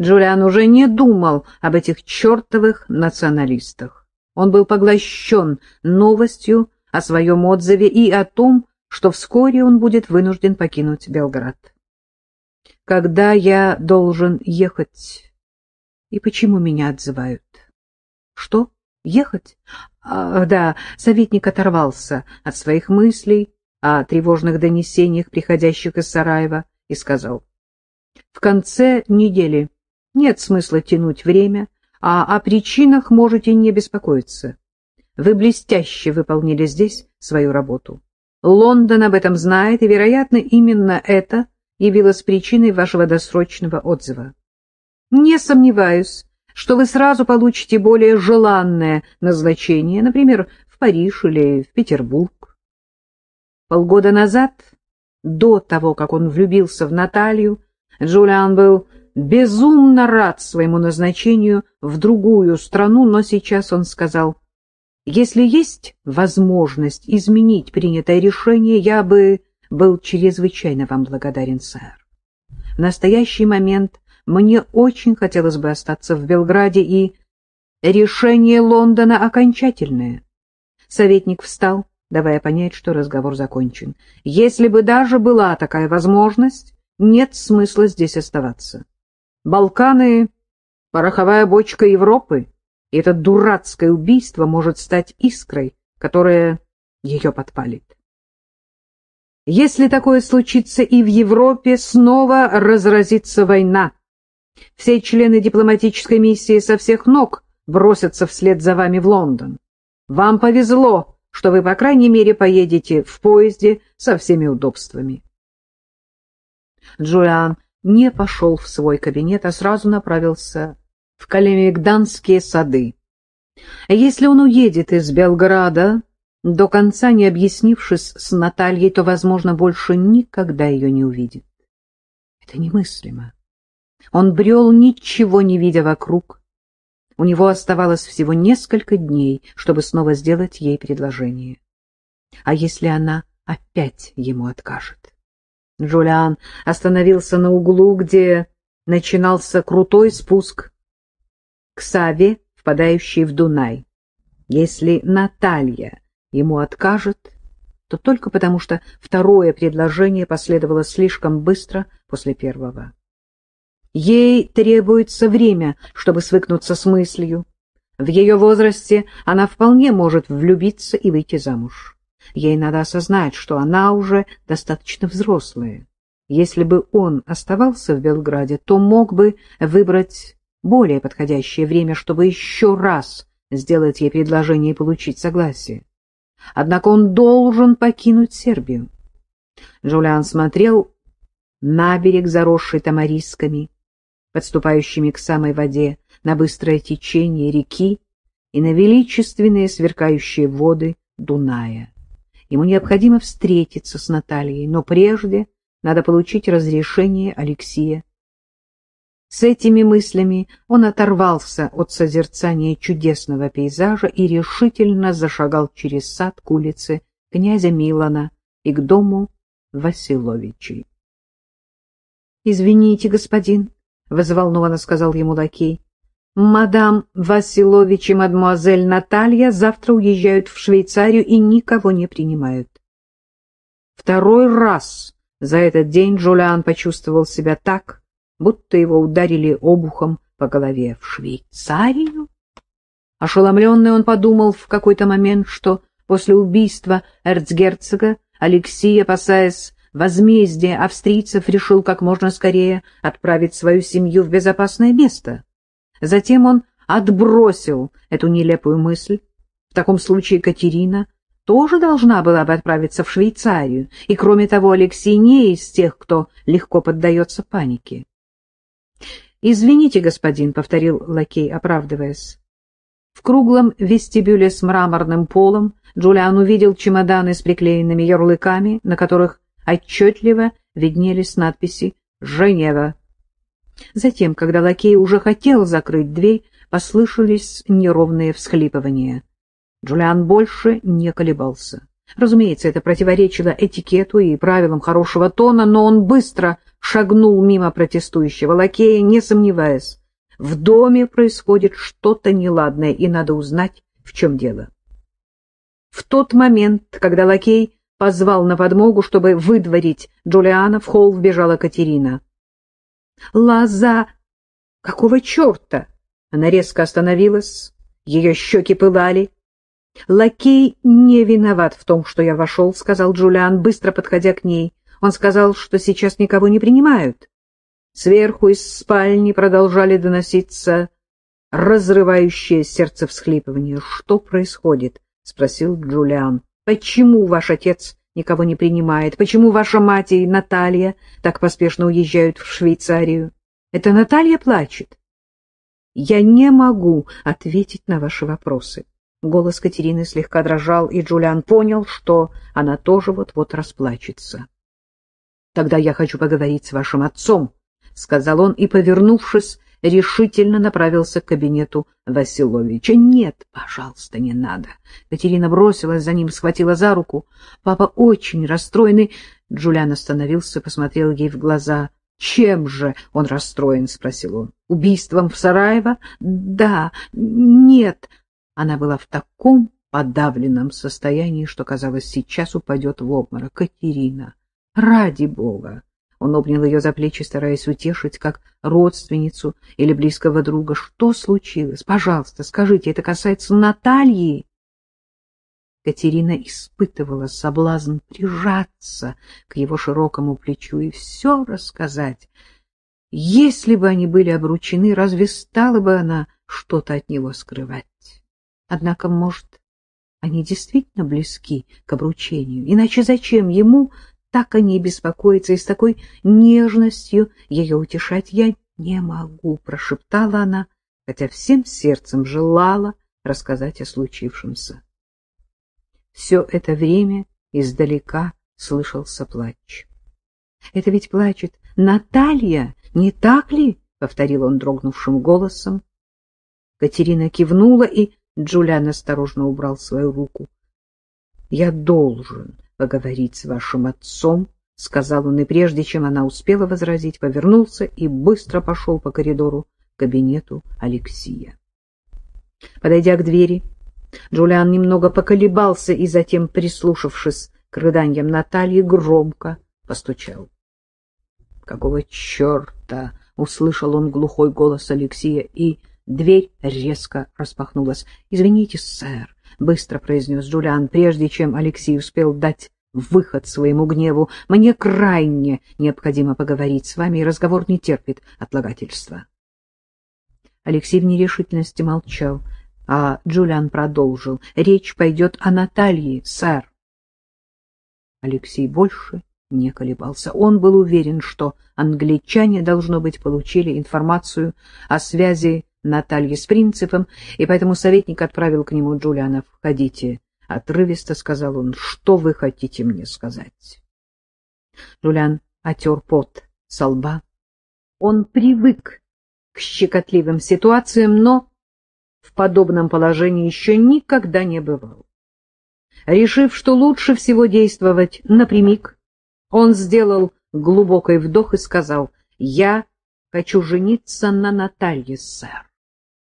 Джулиан уже не думал об этих чертовых националистах. Он был поглощен новостью о своем отзыве и о том, что вскоре он будет вынужден покинуть Белград. Когда я должен ехать? И почему меня отзывают? Что? Ехать? А, да, советник оторвался от своих мыслей о тревожных донесениях, приходящих из Сараева, и сказал. В конце недели нет смысла тянуть время, а о причинах можете не беспокоиться. Вы блестяще выполнили здесь свою работу. Лондон об этом знает, и, вероятно, именно это явилось причиной вашего досрочного отзыва. Не сомневаюсь, что вы сразу получите более желанное назначение, например, в Париж или в Петербург. Полгода назад, до того, как он влюбился в Наталью, Джулиан был безумно рад своему назначению в другую страну, но сейчас он сказал, «Если есть возможность изменить принятое решение, я бы был чрезвычайно вам благодарен, сэр. В настоящий момент мне очень хотелось бы остаться в Белграде, и решение Лондона окончательное». Советник встал, давая понять, что разговор закончен. «Если бы даже была такая возможность, нет смысла здесь оставаться». Балканы — пороховая бочка Европы, и это дурацкое убийство может стать искрой, которая ее подпалит. Если такое случится и в Европе, снова разразится война. Все члены дипломатической миссии со всех ног бросятся вслед за вами в Лондон. Вам повезло, что вы, по крайней мере, поедете в поезде со всеми удобствами. Джулиан не пошел в свой кабинет, а сразу направился в Калемигданские сады. Если он уедет из Белграда, до конца не объяснившись с Натальей, то, возможно, больше никогда ее не увидит. Это немыслимо. Он брел, ничего не видя вокруг. У него оставалось всего несколько дней, чтобы снова сделать ей предложение. А если она опять ему откажет? Джулиан остановился на углу, где начинался крутой спуск к Саве, впадающей в Дунай. Если Наталья ему откажет, то только потому, что второе предложение последовало слишком быстро после первого. Ей требуется время, чтобы свыкнуться с мыслью. В ее возрасте она вполне может влюбиться и выйти замуж. Ей надо осознать, что она уже достаточно взрослая. Если бы он оставался в Белграде, то мог бы выбрать более подходящее время, чтобы еще раз сделать ей предложение и получить согласие. Однако он должен покинуть Сербию. Джулиан смотрел на берег, заросший тамарисками, подступающими к самой воде, на быстрое течение реки и на величественные сверкающие воды Дуная. Ему необходимо встретиться с Натальей, но прежде надо получить разрешение Алексея. С этими мыслями он оторвался от созерцания чудесного пейзажа и решительно зашагал через сад к улице князя Милана и к дому Василовичей. — Извините, господин, — взволнованно сказал ему лакей, Мадам Василович и мадемуазель Наталья завтра уезжают в Швейцарию и никого не принимают. Второй раз за этот день Джулиан почувствовал себя так, будто его ударили обухом по голове. В Швейцарию? Ошеломленный он подумал в какой-то момент, что после убийства эрцгерцога Алексей, опасаясь возмездия австрийцев, решил как можно скорее отправить свою семью в безопасное место. Затем он отбросил эту нелепую мысль. В таком случае Катерина тоже должна была бы отправиться в Швейцарию, и, кроме того, Алексей не из тех, кто легко поддается панике. — Извините, господин, — повторил лакей, оправдываясь. В круглом вестибюле с мраморным полом Джулиан увидел чемоданы с приклеенными ярлыками, на которых отчетливо виднелись надписи «Женева», Затем, когда лакей уже хотел закрыть дверь, послышались неровные всхлипывания. Джулиан больше не колебался. Разумеется, это противоречило этикету и правилам хорошего тона, но он быстро шагнул мимо протестующего лакея, не сомневаясь, в доме происходит что-то неладное, и надо узнать, в чем дело. В тот момент, когда лакей позвал на подмогу, чтобы выдворить Джулиана, в холл вбежала Катерина. «Лаза! Какого черта?» Она резко остановилась, ее щеки пылали. «Лакей не виноват в том, что я вошел», — сказал Джулиан, быстро подходя к ней. Он сказал, что сейчас никого не принимают. Сверху из спальни продолжали доноситься разрывающее сердце всхлипывания. «Что происходит?» — спросил Джулиан. «Почему ваш отец никого не принимает? Почему ваша мать и Наталья так поспешно уезжают в Швейцарию? Это Наталья плачет?» «Я не могу ответить на ваши вопросы». Голос Катерины слегка дрожал, и Джулиан понял, что она тоже вот-вот расплачется. «Тогда я хочу поговорить с вашим отцом», — сказал он, и, повернувшись, решительно направился к кабинету Василовича. — Нет, пожалуйста, не надо. Катерина бросилась за ним, схватила за руку. Папа очень расстроенный. Джулиан остановился, посмотрел ей в глаза. — Чем же он расстроен? — спросил он. — Убийством в Сараево? — Да, нет. Она была в таком подавленном состоянии, что, казалось, сейчас упадет в обморок. — Катерина, ради бога! Он обнял ее за плечи, стараясь утешить, как родственницу или близкого друга. Что случилось? Пожалуйста, скажите, это касается Натальи. Катерина испытывала соблазн прижаться к его широкому плечу и все рассказать. Если бы они были обручены, разве стала бы она что-то от него скрывать? Однако, может, они действительно близки к обручению. Иначе зачем ему так о ней беспокоиться и с такой нежностью ее утешать я не могу, — прошептала она, хотя всем сердцем желала рассказать о случившемся. Все это время издалека слышался плач. — Это ведь плачет Наталья, не так ли? — повторил он дрогнувшим голосом. Катерина кивнула, и Джулиан осторожно убрал свою руку. — Я должен поговорить с вашим отцом, — сказал он, и прежде чем она успела возразить, повернулся и быстро пошел по коридору к кабинету Алексия. Подойдя к двери, Джулиан немного поколебался и затем, прислушавшись к рыданиям Натальи, громко постучал. — Какого черта? — услышал он глухой голос Алексия, и дверь резко распахнулась. — Извините, сэр, — быстро произнес Джулиан, прежде чем Алексей успел дать выход своему гневу. — Мне крайне необходимо поговорить с вами, и разговор не терпит отлагательства. Алексей в нерешительности молчал, а Джулиан продолжил. — Речь пойдет о Наталье, сэр. Алексей больше не колебался. Он был уверен, что англичане, должно быть, получили информацию о связи Натальи с принципом, и поэтому советник отправил к нему Джулиана. «Входите», — отрывисто сказал он, — «что вы хотите мне сказать?» Джулиан отер пот со лба. Он привык к щекотливым ситуациям, но в подобном положении еще никогда не бывал. Решив, что лучше всего действовать напрямик, он сделал глубокий вдох и сказал, «Я хочу жениться на Наталье, сэр».